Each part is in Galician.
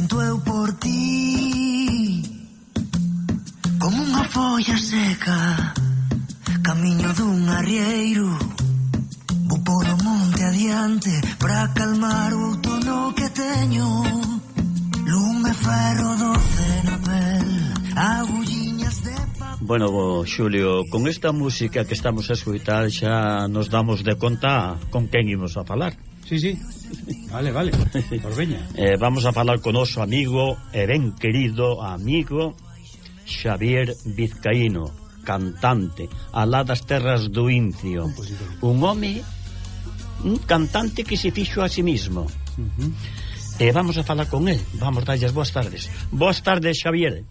sinto eu por ti Como unha folla seca Camiño dun arrieiro Vou polo monte adiante Pra calmar o outono que teño Lume ferro doce na pel Agulliñas de papel. Bueno, Xulio, con esta música que estamos a escutar xa nos damos de conta con quen imos a falar. Sí, sí. Vale, vale. Por veña. eh, vamos a falar con noso amigo e ben querido amigo Xavier Vizcaíno, cantante, alá das terras do Incio. Un home, un cantante que se fixo a sí mismo. Uh -huh. E vamos a falar con el. Vamos darlles boas tardes. Boas tardes, Xavier.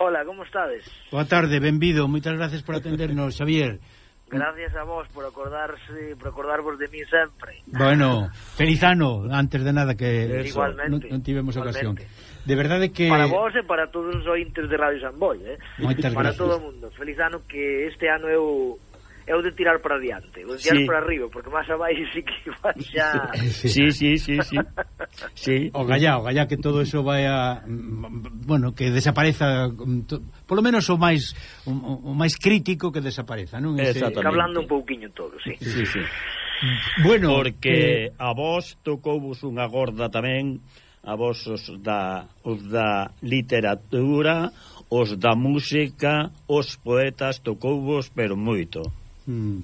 Hola, como estades? Boa tarde, benvido. Moitas gracias por atendernos, Xavier. Gracias a vos por acordarse, por acordarvos de mí sempre. Bueno, feliz ano, antes de nada que eso, igualmente, non, non tivemos igualmente. ocasión. De verdade que Para vos e para todos os ointes de Radio Samboy, eh? Moitas para gracias. todo o mundo. Feliz ano que este ano eu é o de tirar para diante, o de tirar sí. para arriba, porque máis abaixo sí que vas xa... Sí, sí, sí, sí. sí. O gallá, o gallá que todo eso vai a... Bueno, que desapareza... Polo menos o máis o, o máis crítico que desapareza, non? Ese... Exactamente. Un pouquiño todo, sí. Sí, sí. Mm. Bueno, porque eh... a vos tocouvos unha gorda tamén a vos os da, os da literatura, os da música, os poetas tocouvos, pero moito. Mm.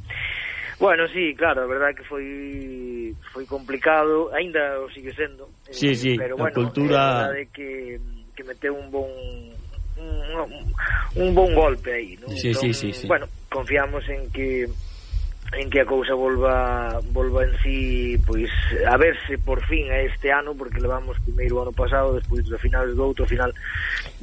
Bueno, sí, claro, a verdade que foi foi complicado, aínda o sigue sendo. Eh, sí, pero bueno, a cultura de que que meteu un bon un, un, bon golpe aí, ¿no? Sí, sí, sí, sí. Bueno, confiamos en que en que a cousa volva volva en si pois a verse por fin a este ano porque levamos primeiro ano pasado despois do final do outro final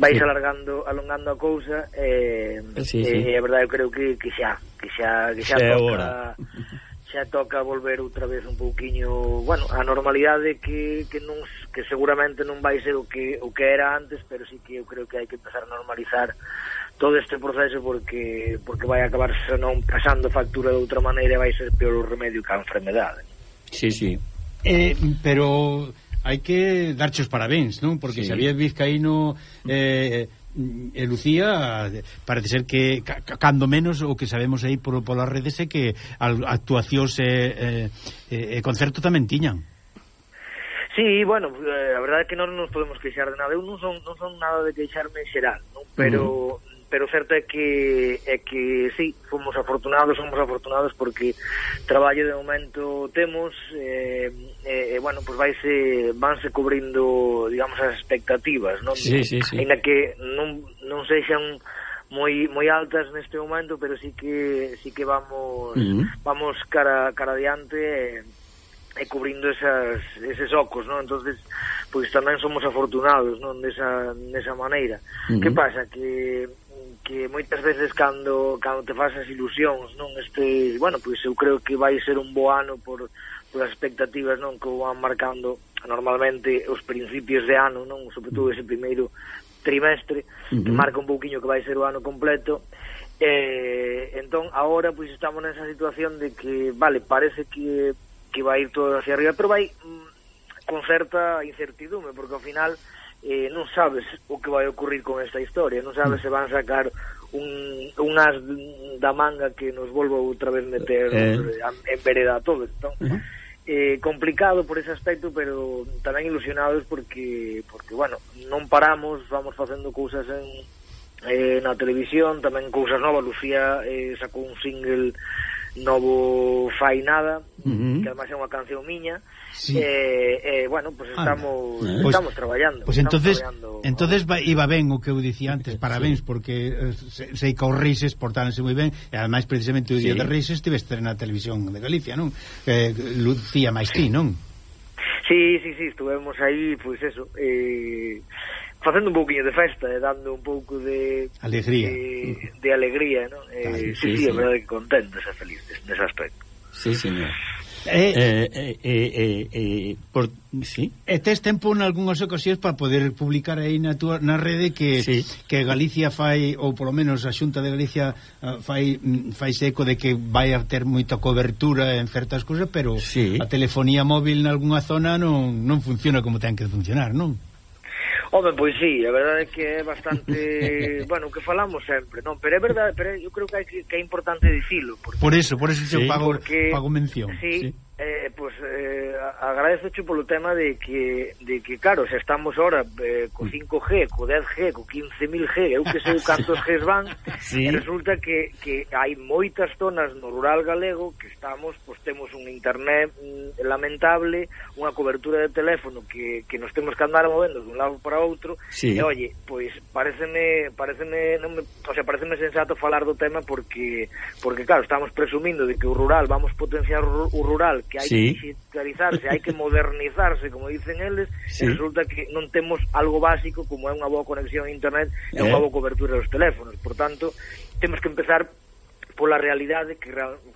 vais sí. alargando alongando a cousa e eh, sí, sí. eh, a verdade eu creo que, que xa que xa que xa, xa toca xa toca volver outra vez un pouquiño, bueno, a normalidade que, que non que seguramente non vai ser o que o que era antes, pero sí que eu creo que hai que empezar a normalizar todo este proceso porque porque vai acabar non pasando factura de outra maneira e vai ser peor o remedio que a enfermedade. Sí, sí. Eh, pero hai que darche os parabéns, non? Porque sí. Xavier Vizcaíno eh, e Lucía parece ser que ca, cando menos o que sabemos aí por, polas redes é que al, actuacións e, e, e concerto tamén tiñan. Sí, bueno, eh, a verdade é que non nos podemos queixar de nada. Eu non son, non son nada de queixarme en xeral, non? pero uh -huh pero certo é que é que sí, fomos afortunados, somos afortunados porque traballo de momento temos eh, eh, bueno, pois pues vaise vanse cubrindo, digamos, as expectativas, non? Sí, sí, sí. Ainda que non non sexan moi moi altas neste momento, pero sí que sí que vamos uh -huh. vamos cara cara adiante e, e cubrindo esas eses ocos, non? Entonces, pois tamén somos afortunados, non, nesa nesa maneira. Uh -huh. Que pasa que que moitas veces cando, cando te fas as ilusións, non este, bueno, pois eu creo que vai ser un bo ano por, por as expectativas, non, que van marcando normalmente os principios de ano, non, sobre todo ese primeiro trimestre, uh -huh. que marca un pouquiño que vai ser o ano completo. Eh, entón, agora, pois, estamos nesa situación de que, vale, parece que, que vai ir todo hacia arriba, pero vai mm, con certa incertidume, porque ao final eh, non sabes o que vai ocurrir con esta historia, non sabes se van sacar un, un as da manga que nos volva outra vez meter eh. en vereda a todos, entón. Eh, complicado por ese aspecto, pero tamén ilusionados porque porque bueno, non paramos, vamos facendo cousas en eh, na televisión, tamén cousas novas, Lucía eh, sacou un single novo Fai Nada, uh -huh. que además é unha canción miña, sí. eh, eh, bueno, pues estamos, Anda. estamos eh. pois, traballando. Pues estamos entonces, traballando, entonces va, iba ben o que eu dicía antes, parabéns, sí. porque eh, sei se que os Reises portáronse moi ben, e ademais precisamente o día sí. de Reises tive estrena na televisión de Galicia, non? Eh, Lucía Maistí, non? Sí, sí, sí, estuvemos aí, pois pues eso, eh, facendo un pouquiño de festa e dando un pouco de alegría, de, de alegría, ¿no? Eh, claro, sí, sí, sí, é verdade que contentos e felices nese aspecto. Sí, señor. Eh, eh, eh, eh, eh, por, sí. E tes tempo en algunhas ocasións para poder publicar aí na tua, na rede que, sí. que Galicia fai, ou polo menos a Xunta de Galicia fai, fai eco de que vai a ter moita cobertura en certas cousas, pero sí. a telefonía móvil en algunha zona non, non funciona como ten que funcionar, non? Home, pois sí, a verdade é que é bastante, bueno, que falamos sempre, non, pero é verdade, pero eu creo que, hai, que é importante dicilo, porque Por eso, por eso sí, eu pago porque... pago mención. Sí. sí eh, pues eh, agradezo polo tema de que, de que claro, se estamos ahora eh, co mm. 5G, co 10G, co 15.000G, eu que sei cantos Gs van, sí. resulta que, que hai moitas zonas no rural galego que estamos, pois pues, temos un internet mm, lamentable, unha cobertura de teléfono que, que nos temos que andar movendo dun lado para outro, sí. e oye, pois pareceme, pareceme, non me, o sea, pareceme sensato falar do tema porque, porque claro, estamos presumindo de que o rural, vamos potenciar o rural que hai sí. que digitalizarse, hai que modernizarse, como dicen eles, sí. resulta que non temos algo básico como é unha boa conexión a internet e eh. unha boa cobertura dos teléfonos. Por tanto, temos que empezar pola realidade que,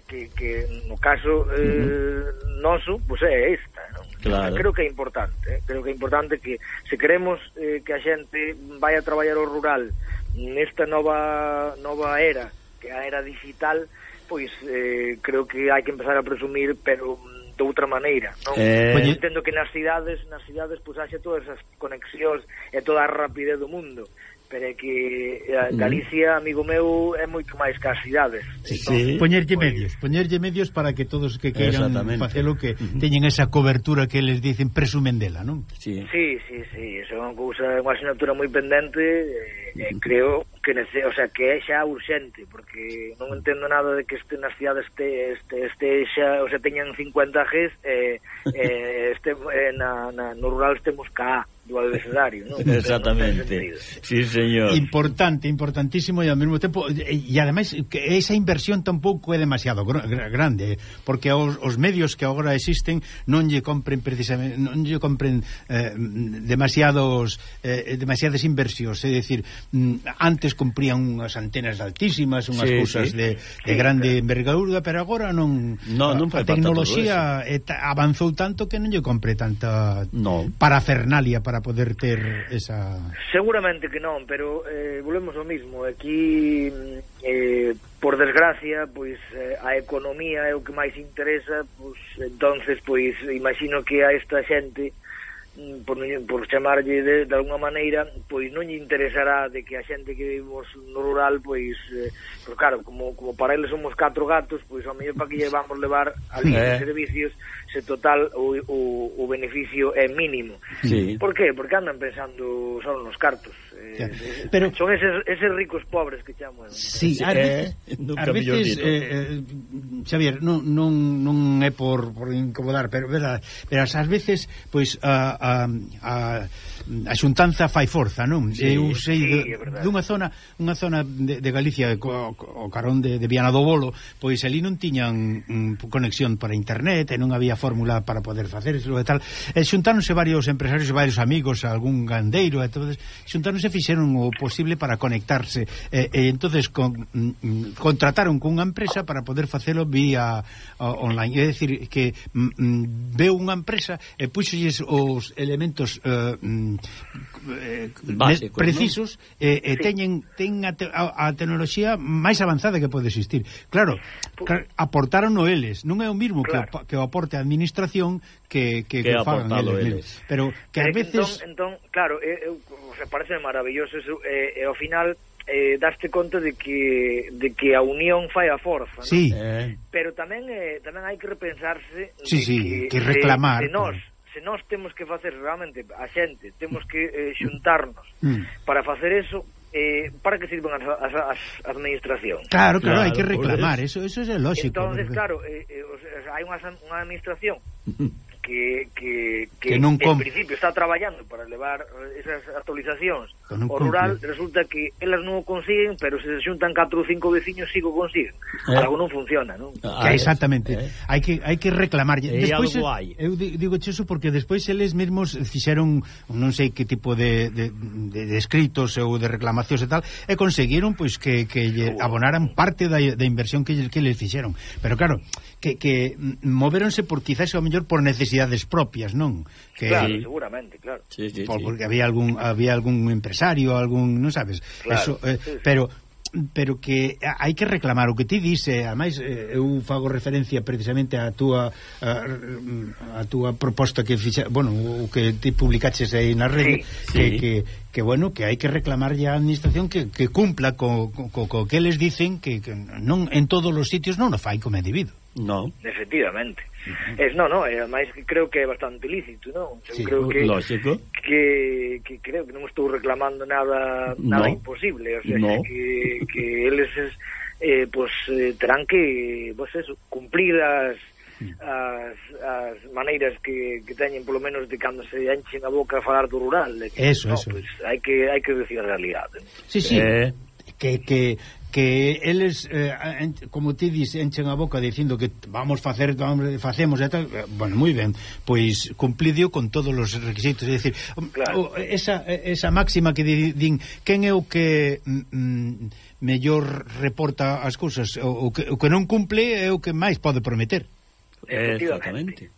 que, que no caso eh, noso pues é esta non? Claro. creo que é importante eh? creo que é importante que se queremos eh, que a xente vai a traballar o rural nesta nova nova era que a era digital pois eh, creo que hai que empezar a presumir, pero mm, de outra maneira, non? Eh... Entendo que nas cidades, nas cidades pois haxe todas as conexións e toda a rapidez do mundo, pero é que eh, Galicia, amigo meu, é moito máis que as cidades. Sí, entón, sí. Poñerlle pois... medios, poñerlle medios para que todos que queiran facelo que teñen esa cobertura que les dicen presumen dela, non? Sí, sí, sí, sí eso é unha cousa, unha asignatura moi pendente, eh, uh creo que nece, o sea, que é xa urxente, porque non entendo nada de que este nas cidades este, este, este xa, o sea, teñan 50 Gs e eh, eh, este, eh, na, na, no rural estemos cá do abecedario, non? Exactamente. Sí, señor. Importante, importantísimo e ao mesmo tempo eh, e, e ademais que esa inversión tampouco é demasiado gr grande, eh, porque os, os medios que agora existen non lle compren precisamente non lle compren eh, demasiados eh, demasiadas inversións, é dicir, mm, antes comprían unhas antenas altísimas, unhas sí, cousas sí. de, de sí, grande claro. envergadura, pero agora non, no, non a, a tecnoloxía avanzou tanto que non lle compre tanta no. parafernalia para para poder ter esa... Seguramente que non, pero eh, volvemos ao mismo. Aquí, mm, eh, por desgracia, pois eh, a economía é o que máis interesa, pois entonces, pois, imagino que a esta xente por, por chamarlle de, de alguna maneira, pois non lle interesará de que a xente que vivimos no rural, pois, eh, pois claro, como, como para eles somos catro gatos, pois ao mellor para que lle vamos levar ali eh. servicios, se total o, o, o beneficio é mínimo. Sí. Por que? Porque andan pensando só nos cartos. Eh, eh, Pero... Son eses, eses ricos pobres que chaman. Sí, a veces, eh, a veces eh, eh, Xavier, non, non, non é por, por incomodar, pero verás, pero ás veces, pois, a, a a, a, a xuntanza fai forza, non? Sí, Eu sei sí, de, dunha zona unha zona de, de Galicia co, o carón de, de Viana do Bolo, pois ali non tiñan mm, conexión para internet e non había fórmula para poder facerlo e tal. E xuntáronse varios empresarios e varios amigos, algún gandeiro, e todo, xuntáronse fixeron o posible para conectarse e, e entonces con, mm, contrataron cunha empresa para poder facelo vía online, é dicir que mm, mm veu unha empresa e puxolles os elementos eh, mm, Básicos, precisos ¿no? e, e sí. teñen ten a, te, a, a tecnoloxía máis avanzada que pode existir. Claro, pues, aportaron eles, non é o mismo claro. que, o, que o aporte a administración que que, que, que fagan eles, eles. Pero que eh, ás veces entón, entón claro, eh, eu, o sea, parece maravilloso eso, e, e ao final eh, daste conta de que de que a unión fai a forza, sí. non? Eh. Pero tamén eh, tamén hai que repensarse sí, de sí, que, que reclamar. De, de nós, claro se nós temos que facer realmente a xente, temos que eh, xuntarnos mm. para facer eso, eh, para que sirvan as, as, as administracións. Claro, claro, claro, hai que reclamar, eso, eso é lógico. Entonces, porque... claro, eh, eh, o sea, hai unha, unha administración mm-hmm que, que, que, que non en principio está traballando para levar esas actualizacións ao rural, resulta que elas non o consiguen, pero se xuntan 4 ou 5 veciños sigo o consiguen. Eh. Algo non funciona, non? Ah, ah, exactamente. Eh. Hai que hai que reclamar Eh, despois eu digo eso porque despois eles mesmos fixeron non sei que tipo de, de, de, de escritos ou de reclamacións e tal, e conseguiron pois que, que lle abonaran parte da, da inversión que, que les fixeron. Pero claro, que, que moveronse por quizás ao mellor por necesidades propias, non? Que, claro, seguramente, claro. Sí, sí, por, sí. Porque había algún había algún empresario, algún, non sabes? Claro, Eso, eh, sí, sí. pero pero que hai que reclamar o que ti dice, ademais eh, eu fago referencia precisamente á túa a, a túa proposta que fixa, bueno, o que ti publicaches aí na rede sí, que, sí. que que bueno, que hai que reclamar a administración que, que cumpla co, co, co que les dicen que, que non en todos os sitios non o fai como é debido. No. Efectivamente. Uh -huh. Es, no, no, eh, e ademais creo que é bastante lícito, non? Eu sí, creo que, lógico. Que, que creo que non estou reclamando nada nada no. imposible, o sea, no. que, que eles es, eh, pues, eh, terán que pues, eso, cumplir as as, as maneiras que, que teñen polo menos de cando se enchen a boca a falar do rural. Que, eso, no, eso. Pues, hai que hai que decir a realidade. Sí, sí. Eh que, que, que eles eh, como ti dis enchen a boca dicindo que vamos facer vamos, facemos e tal, eh, bueno, moi ben, pois cumplidio con todos os requisitos, é dicir, mm, claro. esa, esa máxima que din quen é o que mm, mm, mellor reporta as cousas, o, o, que, o que non cumple é o que máis pode prometer. Efectivamente.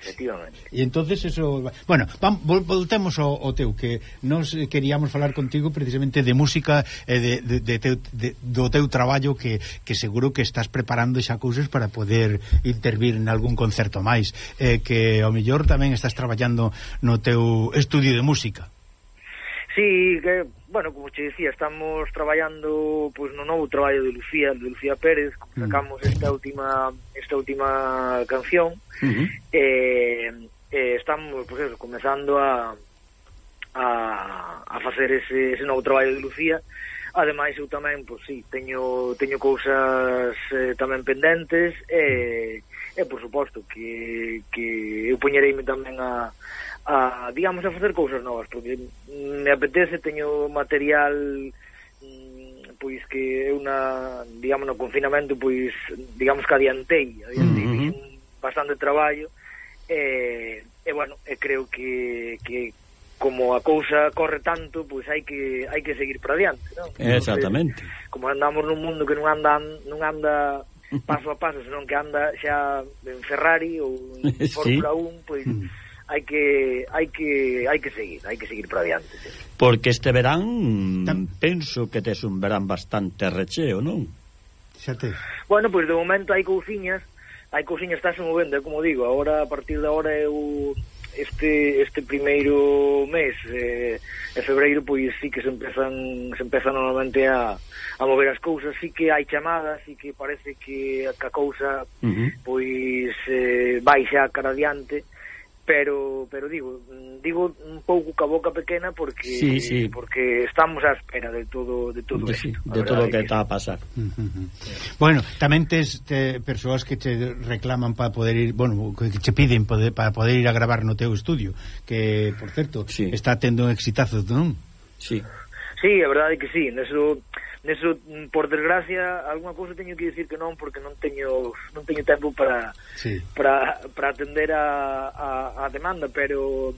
Efectivamente. E entonces eso, bueno, vam, voltemos ao, ao teu que nos queríamos falar contigo precisamente de música e de, de, de teu, de, do teu traballo que, que seguro que estás preparando xa cousas para poder intervir en algún concerto máis, eh, que ao mellor tamén estás traballando no teu estudio de música. Sí, que bueno, como che decía, estamos traballando pois no novo traballo de Lucía, de Lucía Pérez, mm. sacamos esta última esta última canción. Uh -huh. eh, eh estamos pois eso, comezando a a a facer ese ese novo traballo de Lucía Ademais, eu tamén, pois sí, teño, teño cousas eh, tamén pendentes e, e por suposto, que, que eu poñereime tamén a, a, digamos, a facer cousas novas, porque me apetece, teño material mm, pois que eu na, digamos, no confinamento, pois, digamos que adiantei, adiantei uh -huh. bastante traballo, e, e bueno, e creo que, que como a cousa corre tanto, pois hai que hai que seguir para adiante, non? Eh, exactamente. Entonces, como andamos nun mundo que non anda non anda paso a paso, senón que anda xa en Ferrari ou en Fórmula sí. 1, pois hmm. hai que hai que hai que seguir, hai que seguir para adiante. Sí. Porque este verán Tam... penso que tes un verán bastante recheo, non? Xa te. Bueno, pois de momento hai cousiñas, hai cousiñas estás movendo, como digo, agora a partir de agora eu este este primeiro mes eh, en febreiro pois sí que se empezan se empezan normalmente a, a mover as cousas, sí que hai chamadas, sí que parece que a, que a cousa uh -huh. pois eh, vai xa cara adiante pero pero digo, digo un pouco ca boca pequena porque sí, sí. porque estamos á espera de todo de todo de, esto, de todo o que está a pasar. Uh -huh. sí. Bueno, tamén tes te, persoas que te reclaman para poder ir, bueno, que che piden poder, para poder ir a gravar no teu estudio, que por certo sí. está tendo un exitazo, non? Sí. Sí, a verdade é que sí, neso, neso por desgracia, algunha cousa teño que dicir que non porque non teño non teño tempo para sí. para, para atender a, a, a demanda, pero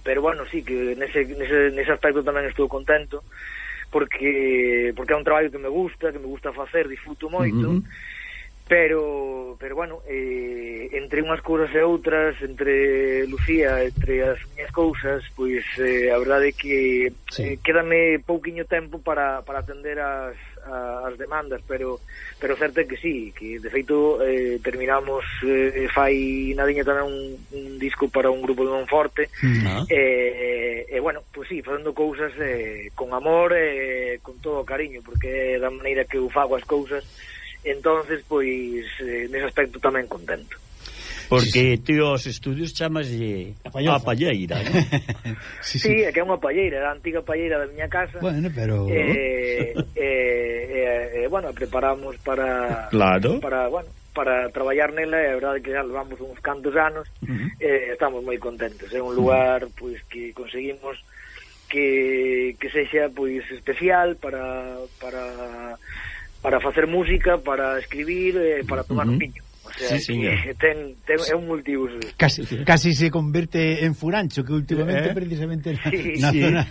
pero bueno, sí que nese, nese, nese aspecto tamén estou contento porque porque é un traballo que me gusta, que me gusta facer, disfruto moito. Uh -huh pero pero bueno eh, entre unhas cousas e outras entre Lucía entre as miñas cousas pois eh, a verdade é que sí. eh, quédame pouquiño tempo para, para atender as, a, as demandas pero pero certo é que sí que de feito eh, terminamos eh, fai nadiña tamén un, un disco para un grupo de Monforte uh mm-hmm. eh, -huh. e eh, eh, bueno, pois pues sí, facendo cousas eh, con amor e eh, con todo o cariño porque é da maneira que eu fago as cousas entonces pois eh, nese aspecto tamén contento porque ti os estudios chamaslle a palleira, ¿no? sí, sí. sí, é que é unha palleira, a antiga palleira da miña casa. Bueno, pero eh, eh, eh, eh bueno, preparamos para claro. para, bueno, para traballar nela, é verdade que xa levamos uns cantos anos. Uh -huh. eh, estamos moi contentos, é un lugar pois que conseguimos que que sexa pois especial para para para facer música, para escribir, eh, para tomar uh -huh. piño sea, sí, señor. Eh, ten, ten, é un multiuso. Casi, casi se convierte en furancho, que últimamente eh? precisamente na, sí, na sí. zona...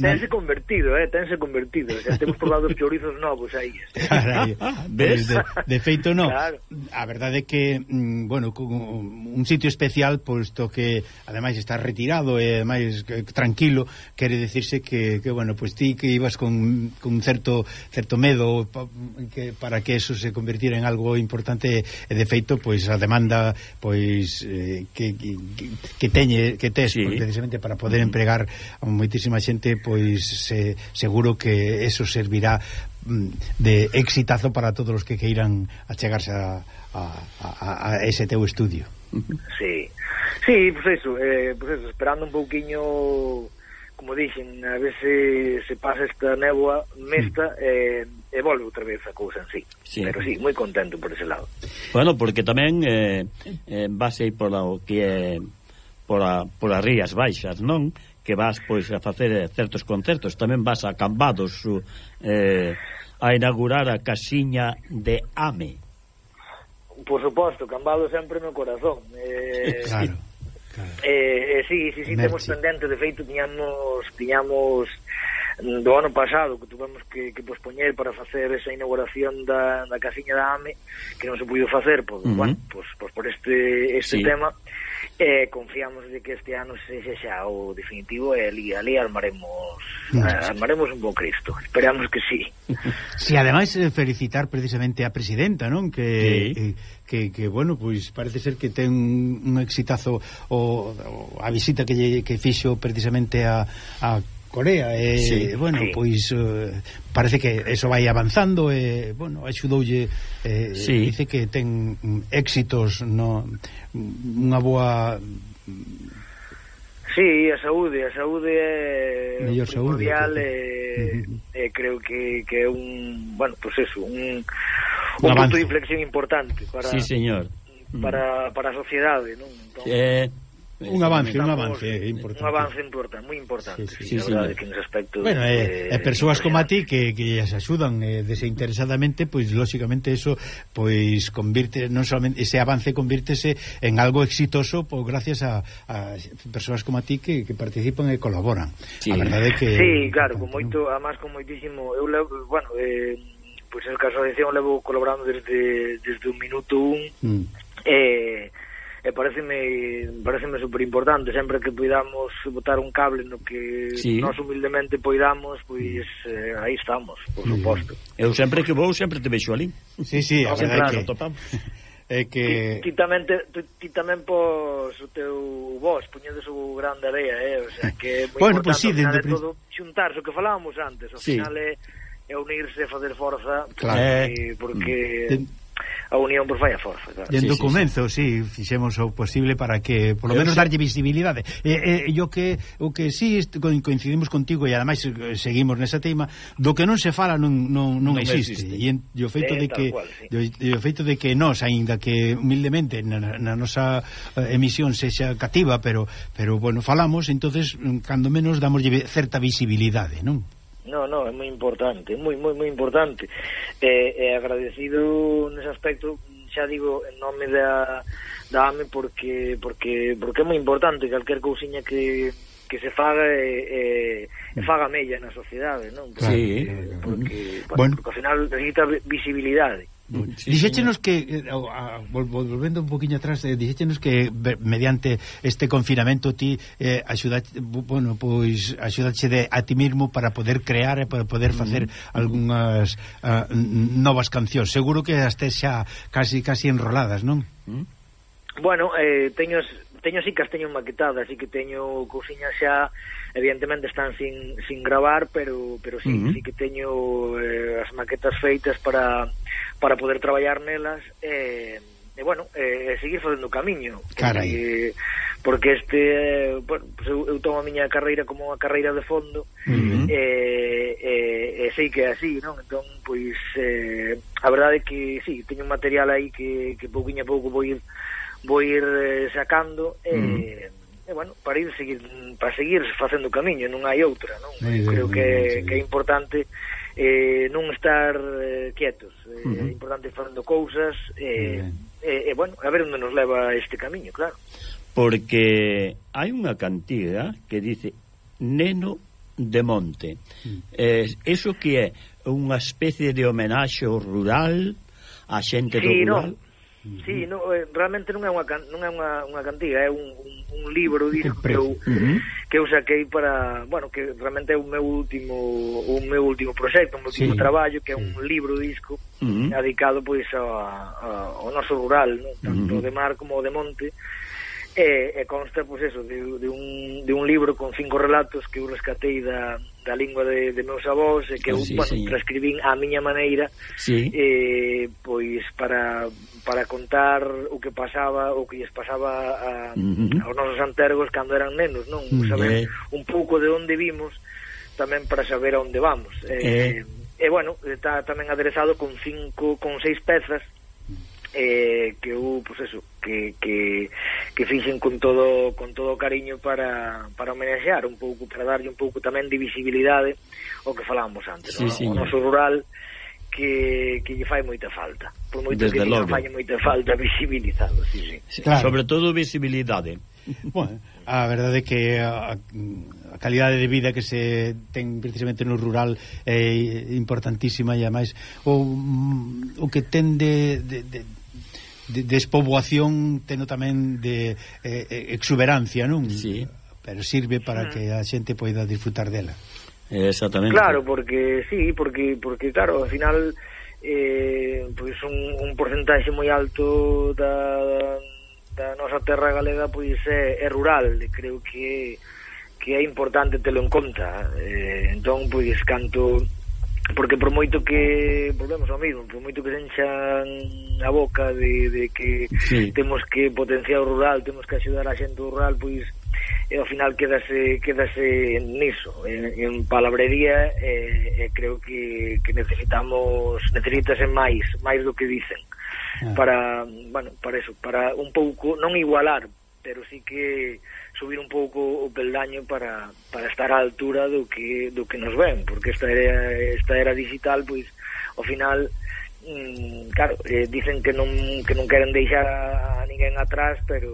Tense convertido, eh, tense convertido. O sea, temos probado os chorizos novos aí. Carai, ves? De, de feito, no. Claro. A verdade é que, mm, bueno, un sitio especial, posto que, ademais, está retirado e, ademais, tranquilo, quere decirse que, que bueno, pues ti que ibas con, con certo certo medo pa, que, para que eso se convertira en algo importante e de feito feito pois a demanda pois eh, que, que, que teñe que tes sí. pois, precisamente para poder empregar a moitísima xente pois se, seguro que eso servirá mm, de exitazo para todos os que queiran achegarse a, a, a, a ese teu estudio. Sí, sí, pois pues eso, eh, pois pues eso esperando un pouquiño como dixen, a ver se, se pasa esta néboa mesta eh, e, volve outra vez a cousa en sí. sí. Pero sí, moi contento por ese lado. Bueno, porque tamén eh, eh, vas aí por o que é por, a, por as Rías Baixas, non? Que vas pois a facer eh, certos concertos, tamén vas a Cambados eh, a inaugurar a casiña de Ame. Por suposto, Cambados sempre no corazón. Eh, claro Claro. Eh, eh, sí, sí, sí, temos pendente, de feito, tiñamos, tiñamos mm, do ano pasado que tuvemos que, que pospoñer para facer esa inauguración da, da casiña da AME que non se puido facer Por, uh -huh. bueno, pues, pues por este, este sí. tema eh, confiamos de que este ano sexa xa o definitivo e ali, ali armaremos eh, armaremos un bo Cristo. Esperamos que sí. Si, sí, ademais eh, felicitar precisamente a presidenta non? Que, sí. eh, que, que bueno, pois parece ser que ten un, un exitazo o, o, a visita que, lle, que fixo precisamente a, a Corea e, sí, bueno, sí. pois eh, parece que eso vai avanzando e, bueno, axudoulle eh, sí. dice que ten éxitos no unha boa Sí, a saúde, a saúde é mellor saúde, claro. e, uh -huh. e creo que, que é un, bueno, pois pues eso, un, un, un punto de inflexión importante para Sí, señor. Para, para a sociedade, non? Entón, eh un avance, un avance importante. Un avance importante, moi importante. Sí, sí, sí, verdade, sí, que nos aspectos bueno, eh, eh, persoas como a ti que, que as axudan eh, desinteresadamente, pois pues, lóxicamente eso pois pues, convirte non solamente ese avance convírtese en algo exitoso pois pues, gracias a, a persoas como a ti que, que participan e colaboran. Sí. A verdade é que Sí, claro, con moito, a máis con moitísimo, eu levo, bueno, eh pois pues, en el caso de Ción levo colaborando desde desde un minuto un. Mm pareceme, pareceme super importante sempre que poidamos botar un cable no que sí. nós humildemente poidamos pois mm. eh, aí estamos, por mm. suposto eu sempre que vou, sempre te vexo ali sí, sí, a verdade que... É que... Ti, ti tamén, te, ti, ti tamén pos o teu vos, poñedes o grande da eh? o sea, que é moi bueno, importante, pues sí, dende... De... todo xuntarse, o que falábamos antes, ao sí. final é, é unirse, fazer forza, claro. Eh, porque, eh, porque de a Unión por fai a forza. Claro. Dende sí, o si, sí, sí. sí, fixemos o posible para que, por lo menos, darlle visibilidade. E, e, e o que, o que sí coincidimos contigo e, ademais, seguimos nesa tema, do que non se fala non, non, non, non existe. existe. E, en, e o feito eh, de, de que... Cual, sí. de, e o feito de que nós, aínda que humildemente na, na nosa eh, emisión sexa cativa, pero, pero bueno, falamos, entonces, cando menos, damos certa visibilidade, non? No, no, é moi importante, moi, moi, moi importante. E, eh, agradecido nese aspecto, xa digo, en nome da, da AME, porque, porque, porque é moi importante calquer cousiña que, que se faga e, e, e faga mella na sociedade, non? Porque, sí, porque, porque, bueno, bueno. porque ao final necesita visibilidade. Bueno. Sí, Dixéchenos que eh, a, volvendo un poquinho atrás, eh, dixéchenos que mediante este confinamento ti eh, axudache, bueno, pois axudache de a ti mismo para poder crear e para poder facer mm. -hmm. algunhas uh, novas cancións. Seguro que as tes xa casi casi enroladas, non? Mm. Bueno, eh, teño teño sí que as teño maquetadas, así que teño cousiñas xa evidentemente están sin, sin gravar, pero pero sí, uh -huh. sí que teño eh, as maquetas feitas para para poder traballar nelas e eh, e bueno, eh, seguir facendo camiño. Carai. Porque, porque este bueno, pues eu, eu tomo a miña carreira como unha carreira de fondo uh -huh. Eh, e, eh, e, e sei que é así, non? Entón, pois eh, a verdade é que sí, teño un material aí que que pouquinho a pouco vou ir vou ir eh, sacando e eh, uh -huh e bueno, para ir seguir para seguir facendo camiño, non hai outra, non? Muy Creo que bien, que é importante eh, non estar eh, quietos, eh, uh -huh. é importante facendo cousas eh, eh, e eh, eh, bueno, a ver onde nos leva este camiño, claro. Porque hai unha cantiga que dice neno de monte. Mm. Eh, eso que é unha especie de homenaxe ao rural, a xente sí, do rural. No Sí, no, eh, realmente non é unha non é unha, unha cantiga, é un, un, un libro disco que eu uh -huh. que eu saquei para, bueno, que realmente é o meu último o meu último proxecto, o meu último sí. traballo, que é un libro disco uh -huh. dedicado pois a, a, ao noso rural, no? tanto uh -huh. de mar como de monte e, e consta pois eso, de, de, un, de un libro con cinco relatos que eu rescatei da, da lingua de, de meus avós e que eu ah, sí, bueno, sí. transcribín a miña maneira sí. eh, pois para, para contar o que pasaba o que lles pasaba a, uh -huh. aos nosos antergos cando eran nenos non uh -huh. saber eh. un pouco de onde vimos tamén para saber a onde vamos eh, eh. e bueno, está tamén aderezado con cinco con seis pezas eh, que eu, pois eso, que, que, que fixen con todo con todo cariño para, para homenaxear un pouco, para darlle un pouco tamén de visibilidade o que falábamos antes, sí, no? Sí, o noso rural que, que lle fai moita falta. Por moito Desde que lle fai moita falta visibilizado, sí, sí. sí claro. Sobre todo visibilidade. Bueno, a verdade é que a, a calidade de vida que se ten precisamente no rural é importantísima e ademais o, o que ten de, de, de de despoboación teno tamén de eh, eh, exuberancia, non? Sí. Pero sirve para que a xente poida disfrutar dela. Exactamente. Claro, porque sí, porque porque claro, ao final eh, pois un, un porcentaxe moi alto da, da nosa terra galega pois é, é rural, e creo que que é importante telo en conta. Eh, entón, pois canto porque por moito que volvemos ao mesmo, por moito que se enchan a boca de, de que sí. temos que potenciar o rural, temos que axudar a xente rural, pois e ao final quedase quedase niso, en, en palabrería e, e creo que, que necesitamos necesitase máis, máis do que dicen. Ah. para, bueno, para eso, para un pouco non igualar, pero sí que subir un pouco o peldaño para, para estar á altura do que do que nos ven, porque esta era esta era digital, pois ao final mm, claro, eh, dicen que non que non queren deixar a ninguén atrás, pero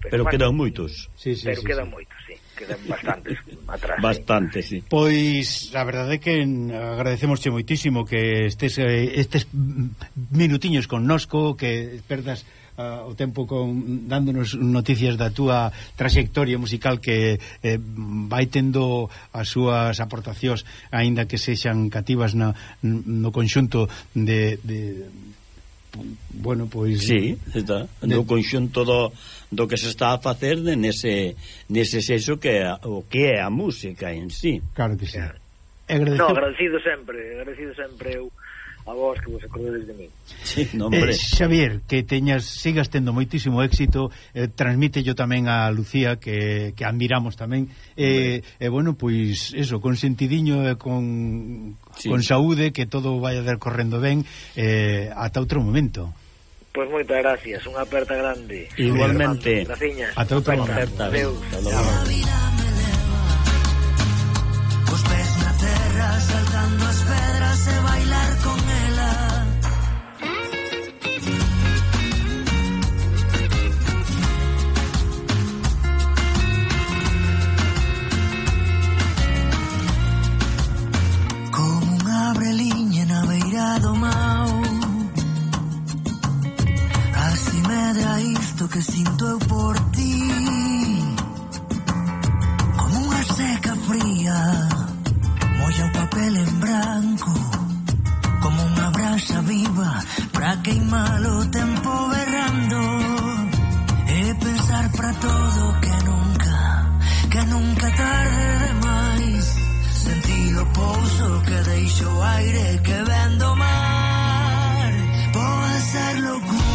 pero, pero bueno, quedan moitos. Sí, sí, pero sí, quedan sí. moitos, sí quedan bastantes atrás. Bastante, sí. Pois a verdade é que agradecemos moitísimo que eh, estes estes minutiños connosco, que perdas uh, o tempo con dándonos noticias da túa trayectoria musical que eh, vai tendo as súas aportacións aínda que sexan cativas na, no conxunto de, de bueno, pois Sí, está, de... no conxunto do, do que se está a facer de nese, nese sexo que o que é a música en sí. Claro que sí. Claro. No, agradecido sempre, agradecido sempre eu a vos que vos acordedes de min. Sí, no, hombre. eh, Xavier, que teñas sigas tendo moitísimo éxito, eh, transmítelo tamén a Lucía que, que admiramos tamén. E eh, eh, bueno, pois eso, con sentidiño e con sí. con saúde que todo vaya a correndo ben eh, ata outro momento. Pois pues moitas gracias, unha aperta grande. Igualmente. Graciñas. Ata outro aperta. Adeus. Hasta. saltando as pedras e bailar con ela. Como unha breliña na beira do mau Así me isto que sinto eu por brasa viva pra queimar o tempo berrando. E pensar para todo que nunca que nunca tarde demais. Sentir o pouso que deixo o aire que vendo mar. Pode ser loucura